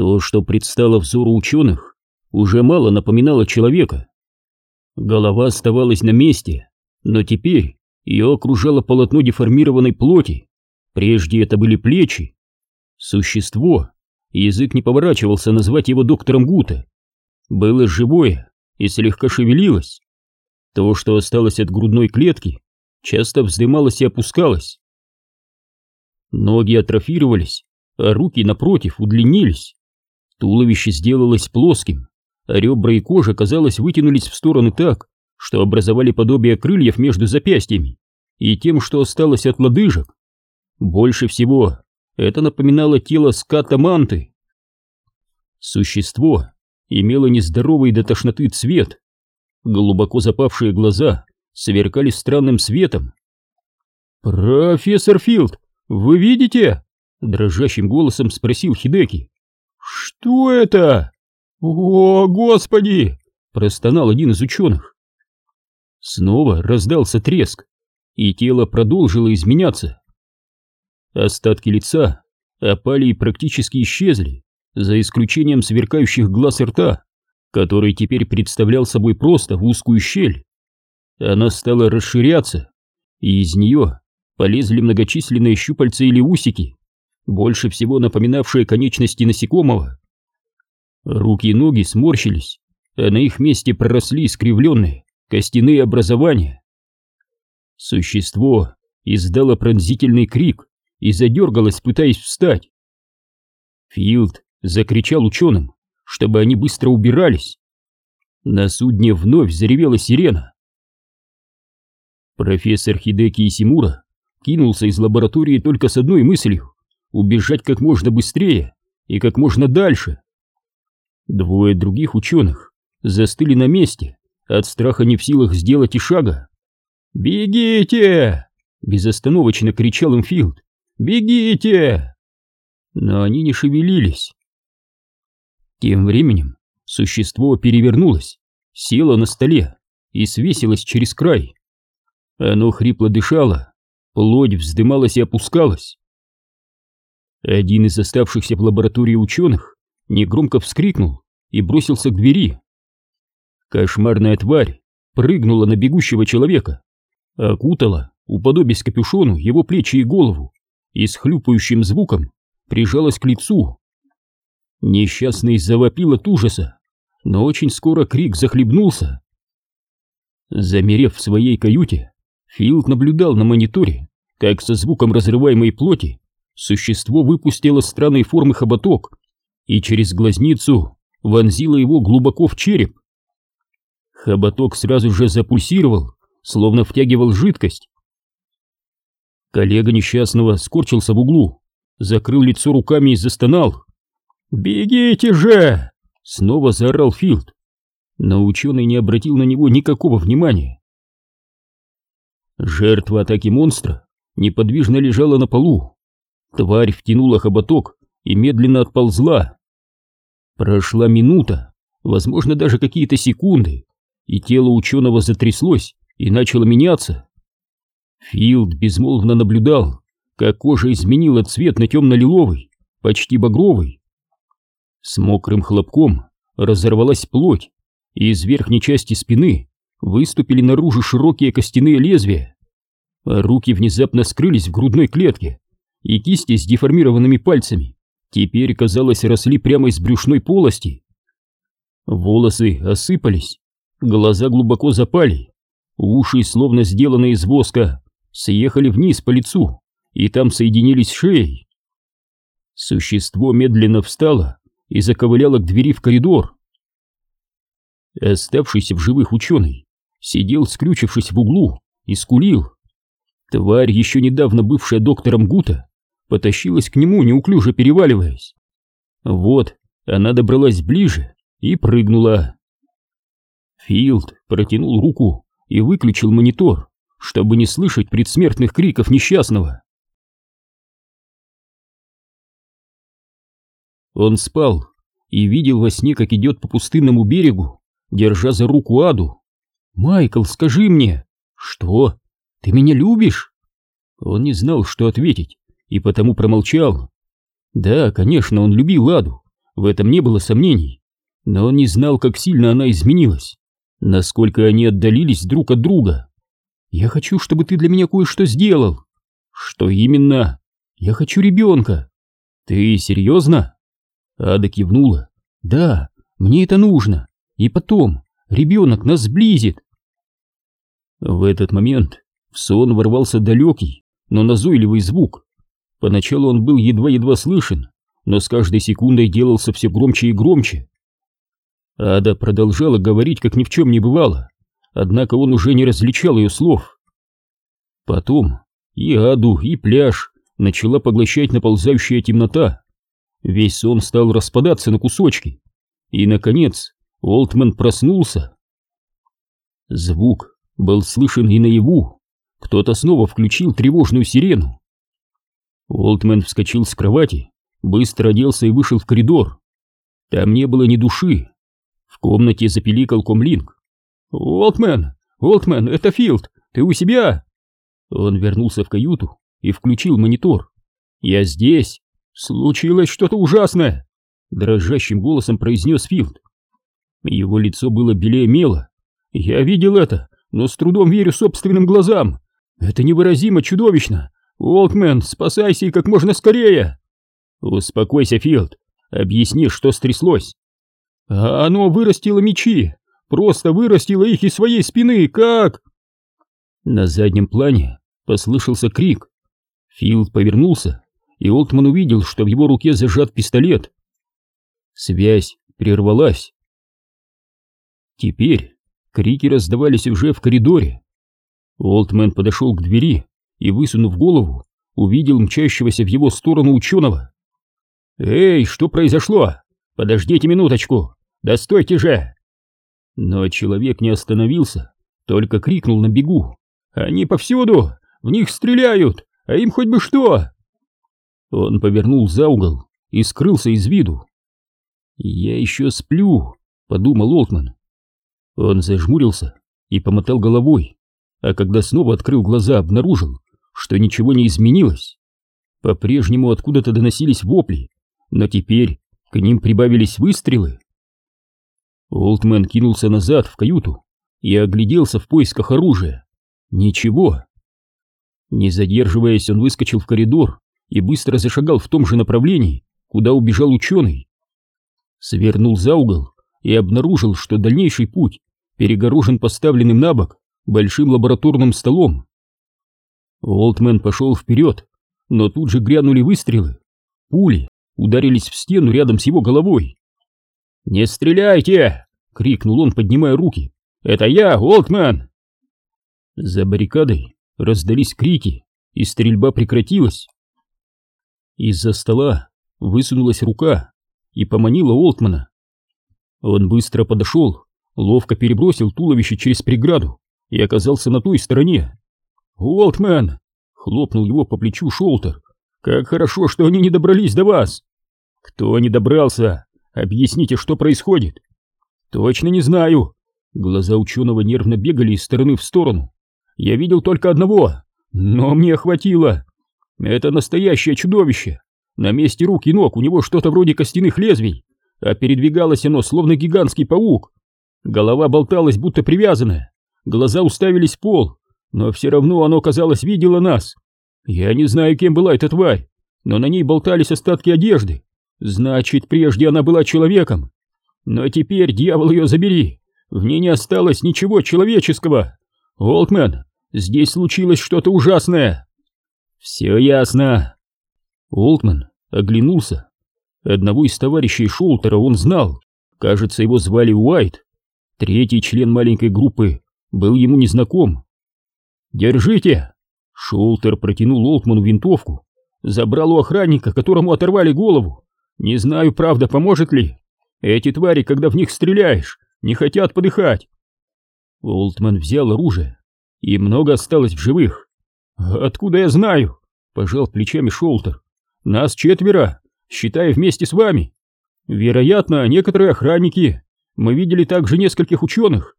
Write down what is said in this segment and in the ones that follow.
То, что предстало взору ученых, уже мало напоминало человека. Голова оставалась на месте, но теперь ее окружало полотно деформированной плоти. Прежде это были плечи. Существо, язык не поворачивался назвать его доктором Гута, было живое и слегка шевелилось. То, что осталось от грудной клетки, часто вздымалось и опускалось. Ноги атрофировались, а руки, напротив, удлинились. Туловище сделалось плоским, а ребра и кожа, казалось, вытянулись в сторону так, что образовали подобие крыльев между запястьями и тем, что осталось от лодыжек. Больше всего это напоминало тело ската манты. Существо имело нездоровый до тошноты цвет. Глубоко запавшие глаза сверкали странным светом. «Профессор Филд, вы видите?» — дрожащим голосом спросил Хидеки. «Что это?» «О, Господи!» — простонал один из ученых. Снова раздался треск, и тело продолжило изменяться. Остатки лица опали и практически исчезли, за исключением сверкающих глаз и рта, который теперь представлял собой просто узкую щель. Она стала расширяться, и из нее полезли многочисленные щупальца или усики, больше всего напоминавшие конечности насекомого. Руки и ноги сморщились, а на их месте проросли искривленные костяные образования. Существо издало пронзительный крик и задергалось, пытаясь встать. Филд закричал ученым, чтобы они быстро убирались. На судне вновь заревела сирена. Профессор Хидеки Исимура кинулся из лаборатории только с одной мыслью — убежать как можно быстрее и как можно дальше. Двое других ученых застыли на месте, от страха не в силах сделать и шага. «Бегите!» — безостановочно кричал им Филд. «Бегите!» Но они не шевелились. Тем временем существо перевернулось, село на столе и свесилось через край. Оно хрипло дышало, плоть вздымалась и опускалась. Один из оставшихся в лаборатории ученых негромко вскрикнул и бросился к двери. Кошмарная тварь прыгнула на бегущего человека, окутала, уподобясь капюшону, его плечи и голову, и с хлюпающим звуком прижалась к лицу. Несчастный завопил от ужаса, но очень скоро крик захлебнулся. Замерев в своей каюте, Филд наблюдал на мониторе, как со звуком разрываемой плоти существо выпустило странной формы хоботок и через глазницу вонзило его глубоко в череп. Хоботок сразу же запульсировал, словно втягивал жидкость. Коллега несчастного скорчился в углу, закрыл лицо руками и застонал. «Бегите же!» — снова заорал Филд. Но ученый не обратил на него никакого внимания. Жертва атаки монстра неподвижно лежала на полу. Тварь втянула хоботок и медленно отползла. Прошла минута, возможно, даже какие-то секунды, и тело ученого затряслось и начало меняться. Филд безмолвно наблюдал, как кожа изменила цвет на темно-лиловый, почти багровый. С мокрым хлопком разорвалась плоть, и из верхней части спины выступили наружу широкие костяные лезвия. А руки внезапно скрылись в грудной клетке, и кисти с деформированными пальцами теперь, казалось, росли прямо из брюшной полости. Волосы осыпались, глаза глубоко запали, уши, словно сделанные из воска, съехали вниз по лицу и там соединились с шеей. Существо медленно встало и заковыляло к двери в коридор. Оставшийся в живых ученый сидел, скрючившись в углу, и скулил. Тварь, еще недавно бывшая доктором Гута, потащилась к нему, неуклюже переваливаясь. Вот, она добралась ближе и прыгнула. Филд протянул руку и выключил монитор, чтобы не слышать предсмертных криков несчастного. Он спал и видел во сне, как идет по пустынному берегу, держа за руку Аду. «Майкл, скажи мне!» «Что? Ты меня любишь?» Он не знал, что ответить, и потому промолчал. Да, конечно, он любил Аду, в этом не было сомнений, но он не знал, как сильно она изменилась, насколько они отдалились друг от друга. «Я хочу, чтобы ты для меня кое-что сделал». «Что именно?» «Я хочу ребенка». «Ты серьезно?» Ада кивнула. «Да, мне это нужно. И потом, ребенок нас сблизит». В этот момент в сон ворвался далекий, но назойливый звук. Поначалу он был едва-едва слышен, но с каждой секундой делался все громче и громче. Ада продолжала говорить, как ни в чем не бывало, однако он уже не различал ее слов. Потом и Аду, и пляж начала поглощать наползающая темнота. Весь сон стал распадаться на кусочки. И, наконец, Олтман проснулся. Звук был слышен и наяву. Кто-то снова включил тревожную сирену. Олтман вскочил с кровати, быстро оделся и вышел в коридор. Там не было ни души. В комнате запеликал комлинг. «Олтмен! Олтмен, это Филд! Ты у себя?» Он вернулся в каюту и включил монитор. «Я здесь! Случилось что-то ужасное!» Дрожащим голосом произнес Филд. Его лицо было белее мела. «Я видел это, но с трудом верю собственным глазам. Это невыразимо чудовищно. Уолкмен, спасайся и как можно скорее!» «Успокойся, Филд. Объясни, что стряслось». А «Оно вырастило мечи. Просто вырастило их из своей спины. Как?» На заднем плане послышался крик. Филд повернулся, и Олтман увидел, что в его руке зажат пистолет. Связь прервалась. Теперь крики раздавались уже в коридоре. Олтмен подошел к двери и, высунув голову, увидел мчащегося в его сторону ученого. «Эй, что произошло? Подождите минуточку! Да стойте же!» Но человек не остановился, только крикнул на бегу. «Они повсюду! В них стреляют! А им хоть бы что!» Он повернул за угол и скрылся из виду. «Я еще сплю», — подумал Олтман. Он зажмурился и помотал головой, а когда снова открыл глаза, обнаружил, что ничего не изменилось. По-прежнему откуда-то доносились вопли, но теперь к ним прибавились выстрелы. Олтман кинулся назад в каюту и огляделся в поисках оружия. Ничего. Не задерживаясь, он выскочил в коридор и быстро зашагал в том же направлении, куда убежал ученый. Свернул за угол и обнаружил, что дальнейший путь перегорожен поставленным на бок большим лабораторным столом. Олтмен пошел вперед, но тут же грянули выстрелы. Пули ударились в стену рядом с его головой. «Не стреляйте!» — крикнул он, поднимая руки. «Это я, Олтмен!» За баррикадой раздались крики, и стрельба прекратилась. Из-за стола высунулась рука и поманила Олтмана. Он быстро подошел, ловко перебросил туловище через преграду и оказался на той стороне. «Уолтмен!» — хлопнул его по плечу Шолтер. «Как хорошо, что они не добрались до вас!» «Кто не добрался? Объясните, что происходит?» «Точно не знаю!» Глаза ученого нервно бегали из стороны в сторону. «Я видел только одного, но мне хватило!» Это настоящее чудовище. На месте рук и ног у него что-то вроде костяных лезвий, а передвигалось оно словно гигантский паук. Голова болталась, будто привязанная, глаза уставились в пол, но все равно оно, казалось, видело нас. Я не знаю, кем была эта тварь, но на ней болтались остатки одежды. Значит, прежде она была человеком. Но теперь, дьявол ее забери, в ней не осталось ничего человеческого. Олтмен, здесь случилось что-то ужасное. «Все ясно». Олтман оглянулся. Одного из товарищей Шолтера он знал. Кажется, его звали Уайт. Третий член маленькой группы был ему незнаком. «Держите!» Шолтер протянул Олтману винтовку. Забрал у охранника, которому оторвали голову. Не знаю, правда, поможет ли. Эти твари, когда в них стреляешь, не хотят подыхать. Олтман взял оружие, и много осталось в живых. «Откуда я знаю?» — пожал плечами Шолтер. «Нас четверо, считая вместе с вами. Вероятно, некоторые охранники. Мы видели также нескольких ученых.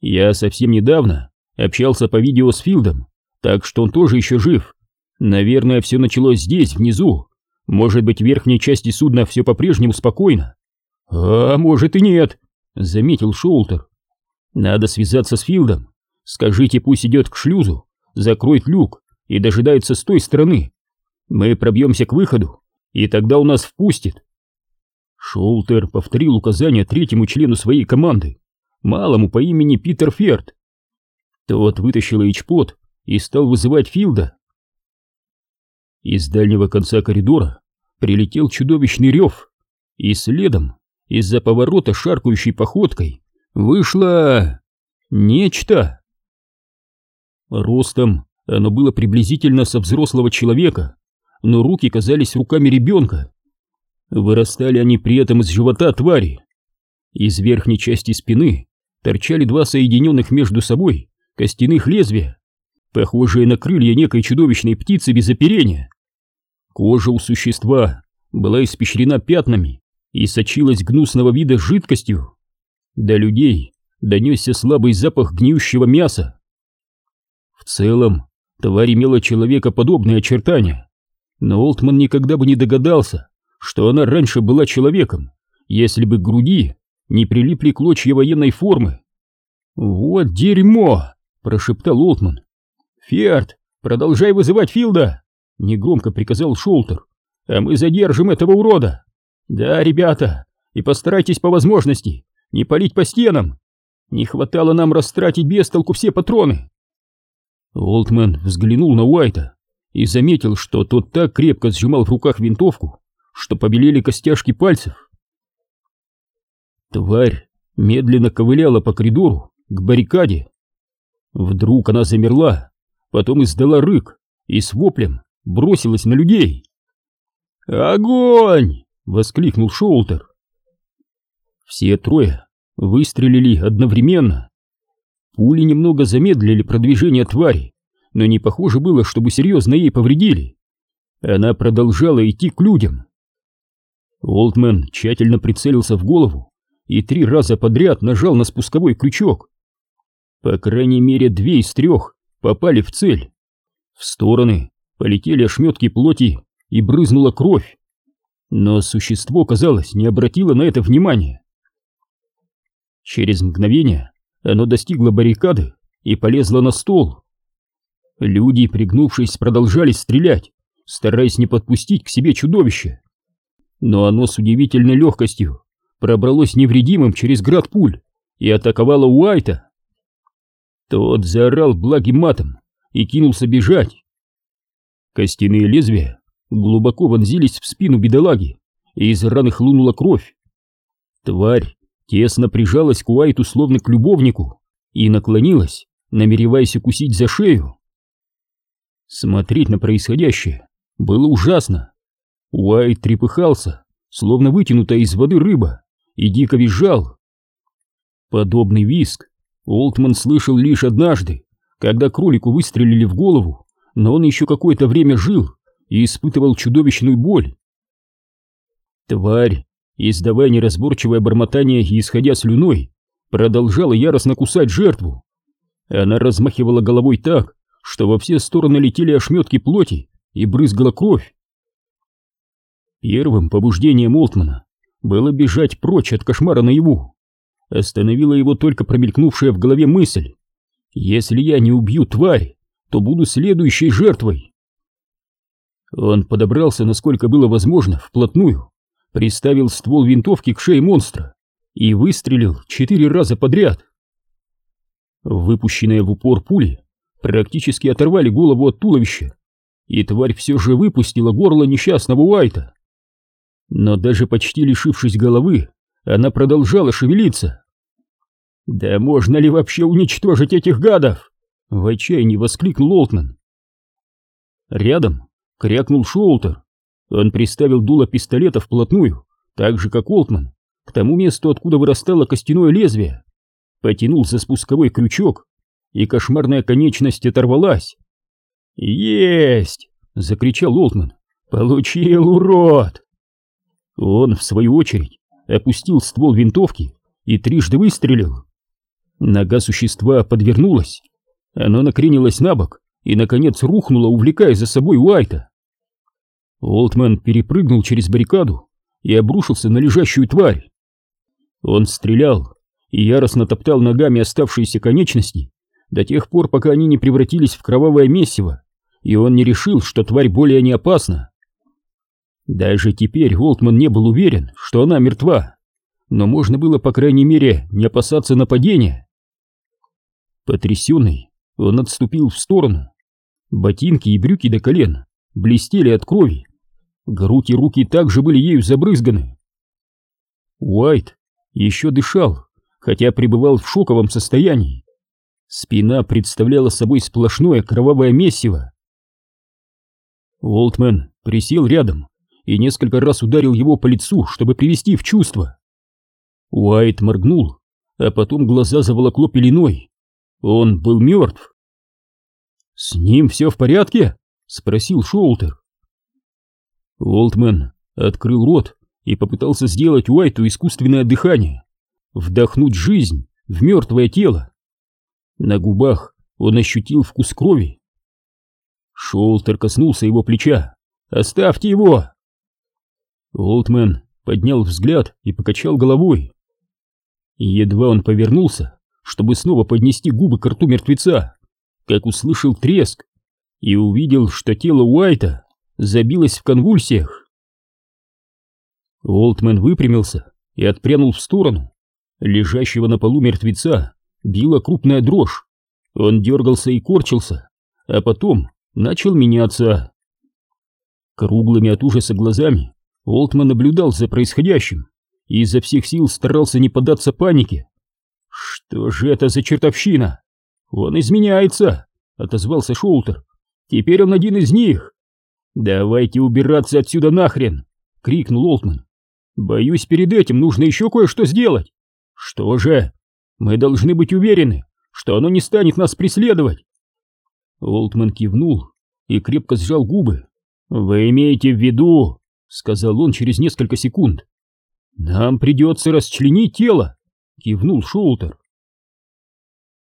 Я совсем недавно общался по видео с Филдом, так что он тоже еще жив. Наверное, все началось здесь, внизу. Может быть, в верхней части судна все по-прежнему спокойно? А может и нет, заметил Шоултер. Надо связаться с Филдом. Скажите, пусть идет к шлюзу, закроет люк и дожидается с той стороны. Мы пробьемся к выходу, и тогда у нас впустит. Шоултер повторил указание третьему члену своей команды, малому по имени Питер Ферд. Тот вытащил эйчпот и стал вызывать Филда. Из дальнего конца коридора прилетел чудовищный рев, и следом, из-за поворота шаркающей походкой, вышло... нечто. Ростом оно было приблизительно со взрослого человека, но руки казались руками ребенка. Вырастали они при этом из живота твари. Из верхней части спины торчали два соединенных между собой костяных лезвия, похожие на крылья некой чудовищной птицы без оперения. Кожа у существа была испещрена пятнами и сочилась гнусного вида жидкостью. До людей донесся слабый запах гниющего мяса. В целом, тварь имела человекоподобные очертания, но Олтман никогда бы не догадался, что она раньше была человеком, если бы к груди не прилипли клочья военной формы. «Вот дерьмо!» — прошептал Олтман. «Фиард, продолжай вызывать Филда!» — негромко приказал Шолтер. «А мы задержим этого урода!» «Да, ребята, и постарайтесь по возможности не палить по стенам! Не хватало нам растратить без толку все патроны!» Олтман взглянул на Уайта и заметил, что тот так крепко сжимал в руках винтовку, что побелели костяшки пальцев. Тварь медленно ковыляла по коридору к баррикаде. Вдруг она замерла, потом издала рык и с воплем бросилась на людей. «Огонь!» — воскликнул Шоултер. Все трое выстрелили одновременно. Пули немного замедлили продвижение твари, но не похоже было, чтобы серьезно ей повредили. Она продолжала идти к людям. Олдмен тщательно прицелился в голову и три раза подряд нажал на спусковой крючок. По крайней мере, две из трех попали в цель. В стороны полетели ошметки плоти и брызнула кровь. Но существо, казалось, не обратило на это внимания. Через мгновение оно достигло баррикады и полезло на стол. Люди, пригнувшись, продолжали стрелять, стараясь не подпустить к себе чудовище но оно с удивительной легкостью пробралось невредимым через град пуль и атаковало Уайта. Тот заорал благим матом и кинулся бежать. Костяные лезвия глубоко вонзились в спину бедолаги, и из раны хлынула кровь. Тварь тесно прижалась к Уайту словно к любовнику и наклонилась, намереваясь укусить за шею. Смотреть на происходящее было ужасно. Уайт трепыхался, словно вытянутая из воды рыба, и дико визжал. Подобный визг Олтман слышал лишь однажды, когда кролику выстрелили в голову, но он еще какое-то время жил и испытывал чудовищную боль. Тварь, издавая неразборчивое бормотание и исходя слюной, продолжала яростно кусать жертву. Она размахивала головой так, что во все стороны летели ошметки плоти и брызгала кровь. Первым побуждением Олтмана было бежать прочь от кошмара наяву. Остановила его только промелькнувшая в голове мысль. «Если я не убью тварь, то буду следующей жертвой». Он подобрался, насколько было возможно, вплотную, приставил ствол винтовки к шее монстра и выстрелил четыре раза подряд. Выпущенные в упор пули практически оторвали голову от туловища, и тварь все же выпустила горло несчастного Уайта. Но даже почти лишившись головы, она продолжала шевелиться. «Да можно ли вообще уничтожить этих гадов?» — в отчаянии воскликнул Олтман. Рядом крякнул Шоултер. Он приставил дуло пистолета вплотную, так же как Олтман, к тому месту, откуда вырастало костяное лезвие. Потянул за спусковой крючок, и кошмарная конечность оторвалась. «Есть!» — закричал Олтман. «Получил, урод!» Он, в свою очередь, опустил ствол винтовки и трижды выстрелил. Нога существа подвернулась. Оно накренилось на бок и, наконец, рухнуло, увлекая за собой Уайта. Олтман перепрыгнул через баррикаду и обрушился на лежащую тварь. Он стрелял и яростно топтал ногами оставшиеся конечности до тех пор, пока они не превратились в кровавое месиво, и он не решил, что тварь более не опасна. Даже теперь Олтман не был уверен, что она мертва, но можно было, по крайней мере, не опасаться нападения. Потрясенный, он отступил в сторону. Ботинки и брюки до колен блестели от крови. Грудь и руки также были ею забрызганы. Уайт еще дышал, хотя пребывал в шоковом состоянии. Спина представляла собой сплошное кровавое месиво. Уолтмен присел рядом и несколько раз ударил его по лицу, чтобы привести в чувство. Уайт моргнул, а потом глаза заволокло пеленой. Он был мертв. «С ним все в порядке?» — спросил Шоултер. Уолтмен открыл рот и попытался сделать Уайту искусственное дыхание, вдохнуть жизнь в мертвое тело. На губах он ощутил вкус крови. Шоултер коснулся его плеча. «Оставьте его!» Олдмен поднял взгляд и покачал головой. Едва он повернулся, чтобы снова поднести губы к рту мертвеца, как услышал треск и увидел, что тело Уайта забилось в конвульсиях. Олдмен выпрямился и отпрянул в сторону. Лежащего на полу мертвеца била крупная дрожь. Он дергался и корчился, а потом начал меняться. Круглыми от ужаса глазами Олтман наблюдал за происходящим и изо всех сил старался не поддаться панике. «Что же это за чертовщина?» «Он изменяется!» — отозвался Шоутер. «Теперь он один из них!» «Давайте убираться отсюда нахрен!» — крикнул Олтман. «Боюсь, перед этим нужно еще кое-что сделать!» «Что же? Мы должны быть уверены, что оно не станет нас преследовать!» Олтман кивнул и крепко сжал губы. «Вы имеете в виду, сказал он через несколько секунд. Нам придется расчленить тело, кивнул Шоутер.